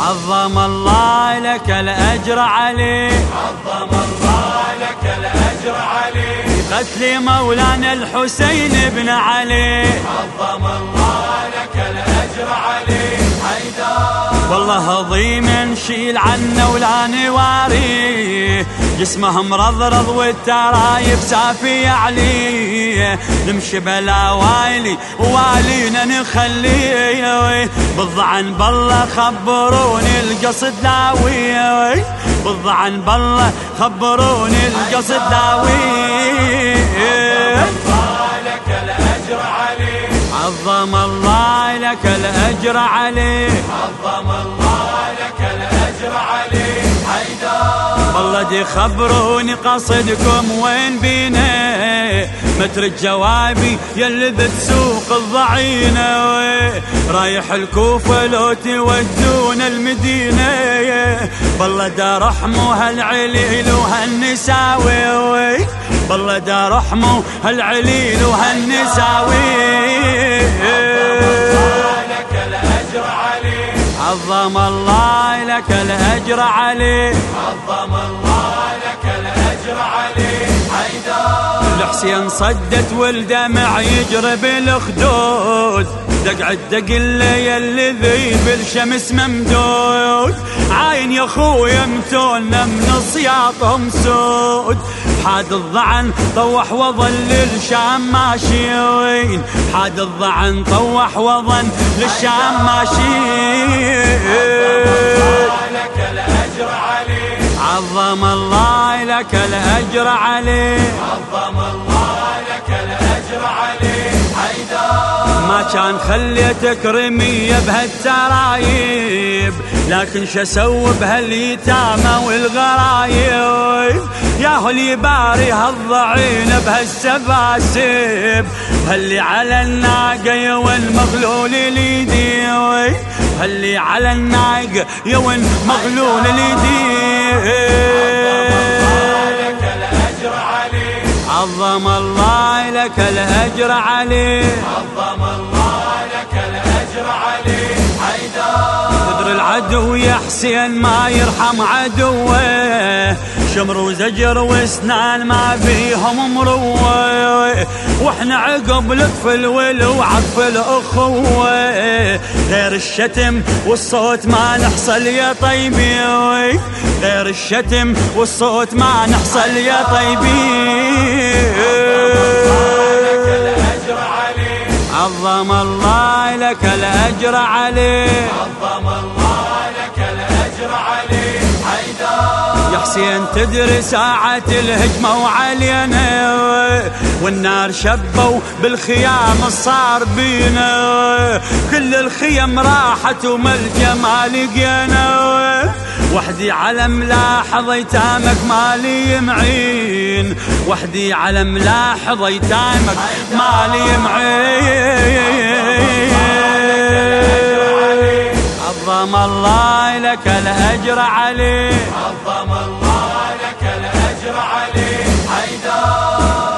عظم الله لك الأجر علي عظم الله لك الأجر علي قتل مولانا الحسين بن علي. عظم الله لك الأجر والله عظيم شيل عنا ولا نواري. جسمه مرضرض والترايب سافي علي نمشي بلا وايلي والينا نخليه بالضعن بالله خبروني القصد داوي. بالضعن بالله خبروني القصد داوي. عظم الله لك الأجر عليه. عظم الله لك الأجر عليه. حيدر. والله دي خبروني قصدكم وين بينا. متر جوابي يلي بتسوق الضعينة. رايح الكوفة لو تودون المدينة. بالله دا رحمه هالعليل وهالنساوي. بالله دا رحمه هالعليل وهالنساوي عظم الله لك الأجر عليه عظم الله لك الأجر عليه حيدر. الحسين صدت والدمع يجري بالخدود دق دق الليل ذي بالشمس ممدود. عاين يا خويا متونا من صياطهم سود. حاد الضعن طوح وظل للشام ماشيين. حاد الضعن طوح وظن للشام ماشيين. عظم الله لك الأجر عليه. عظم الله لك الأجر عليه. حيدر. ما كان خليتك رمية بهالترايب لكن شسوي بهاليتامى والغرايب؟ يا هو اللي باري هالضعين بهالسباسب هاللي على الناقة يوين مغلول اليدي هاللي على الناقة يوين مغلول اليدي عظم الله. لك الأجر عليه. عظم الله لك الأجر عليه. حيدر. قدر العدو يا حسين ما يرحم عدوه. شمر وزجر واسنان ما فيهم مروه. وإحنا عقب لطف الول وعطف الأخوه. غير الشتم والصوت ما نحصل يا طيبي. غير الشتم والصوت ما نحصل يا طيبي. عظم الله لك الأجر عليه. عظم الله لك الأجر عليه. حيدر. يا حسين تدري ساعة الهجمة وعلينا. والنار شبوا بالخيام صار بينا. كل الخيم راحت وما الجمال لقينا. وحدي على ملاحظ ايتامك مالي معين وحدي على ملاحظ ايتامك مالي معين عظم الله لك الأجر عليه. عظم الله لك الأجر عليه. حيدر.